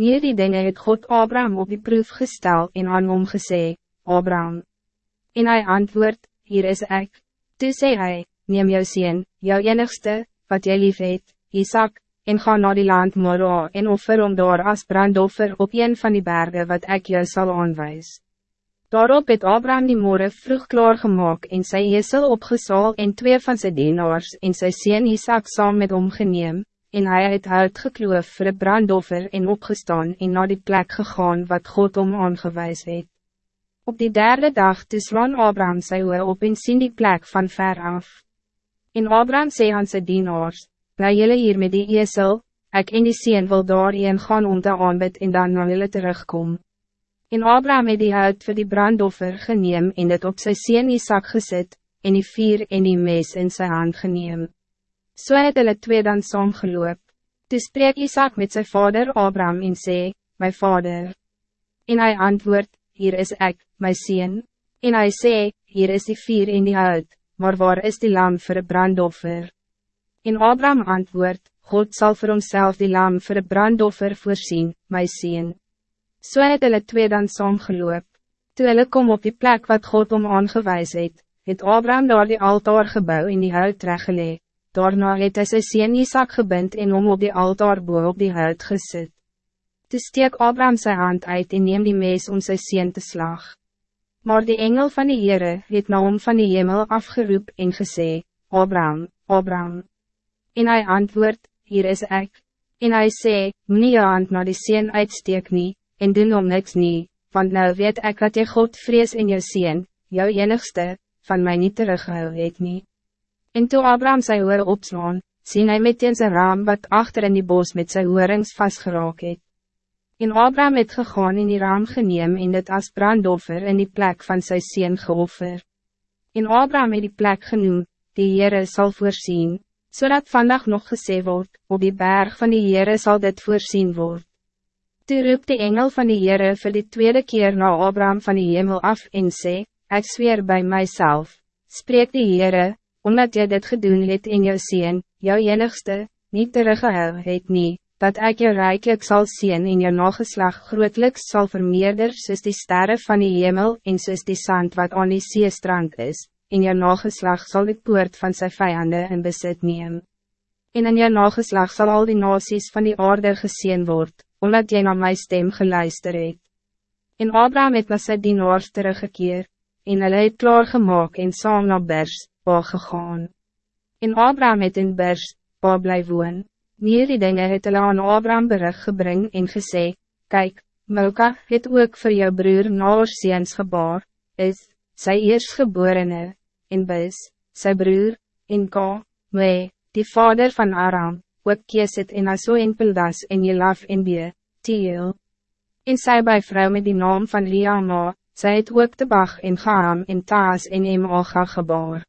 Nie die dinge het God Abraham op die proef gestel en aan hom gesê, Abraham. En hij antwoord, hier is ik. Toe sê hy, neem jou sien, jou enigste, wat jy lief het, Isaac, en ga naar die land Moro en offer om daar as brandoffer op een van die bergen wat ik jou zal aanwijs. Daarop het Abraham die morgen vroeg klaargemaak en sy esel opgesaal en twee van zijn dienaars en sy sien Isaac saam met hom geneem, en hij het hout gekloof voor het brandoffer en opgestaan en naar die plek gegaan wat God om aangewijs het. Op die derde dag toe slaan Abraham sy oor op en sien die plek van ver af. En Abraham sê aan sy dienaars, Bly jylle hier met die esel, ek en die sien wil daarheen gaan om te aanbid en dan na jylle terugkom. En Abraham het die hout vir die brandoffer geneem en het op sy sien Isaac gezet, en die vier en die mes in sy hand geneem. So het hulle twee dan saamgeloop. Toe spreek Isaac met zijn vader Abraham en sê, My vader. En hij antwoord, Hier is ik, my sien. En hij sê, Hier is die vier in die hout, maar waar is die lam voor het brandoffer? En Abraham antwoord, God zal voor homself die lam voor een brandoffer voorzien, my sien. So het hulle twee dan saamgeloop. Toe hulle kom op die plek wat God om aangewijs het, het Abraham daar die altaar gebouw in die hout reggelee. Daarna het hy sy sien Isaac gebind en om op die altaar boven op die hout gesit. Toe steek Abraham zijn hand uit en neem die mes om sy sien te slag. Maar die engel van die Heere het na hom van die hemel afgeroep en gesê, Abraham, Abraham. En hij antwoord, hier is ik. En hij sê, nie je hand na die sien uitsteek nie, en doen om niks nie, want nou weet ik dat je God vrees in jou sien, jou enigste, van mij niet teruggehou het nie. En toe Abraham sy hoor opslaan, sien hy meteen sy raam wat achter in die bos met sy hoorings vastgeraak het. En Abraham het gegaan in die raam geneem en dit as brandoffer in die plek van sy sien geoffer. En Abraham het die plek genoem, die Heere sal voorzien zodat so vandaag nog gesê wordt, op die berg van die Heere zal dit voorzien worden. Toe roep de engel van die Heere voor de tweede keer naar Abraham van die hemel af en sê, ik zweer bij mijzelf, spreek die Heere, omdat jy dit gedoen het in jou zien, jou enigste, niet teruggehou het nie, dat ik jou rijkelijk zal zien in jou nageslag grootliks zal vermeerder soos die sterren van die hemel en soos die sand wat aan die seestrand is, in jou nageslag zal die poort van zijn vijanden in bezit neem. En in jou nageslag zal al die nasies van die aarde gezien worden, omdat jy na my stem geluister het. En Abraham het na sy dienaars teruggekeer, en hulle het klaargemaak en saam na Bers, pa gegaan. En Abraham het in Bers, pa bly woon. Nie die dinge het hulle aan Abraham berig gebring en gesê, Kijk, Milka het ook voor jou broer Naors seens gebaar, is, sy eerstgeborene, en Bis, sy broer, en Ka, Mee, die vader van Aram, ook Keesit en Aso en Pildas en Jelaf en Bee, Tiel. En sy by vrou met die naam van Liama, sy het ook de Bach en Gaam en Taas en Emaga gebaar.